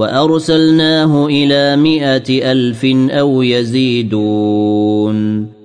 وأرسلناه إلى مائة ألف أو يزيدون.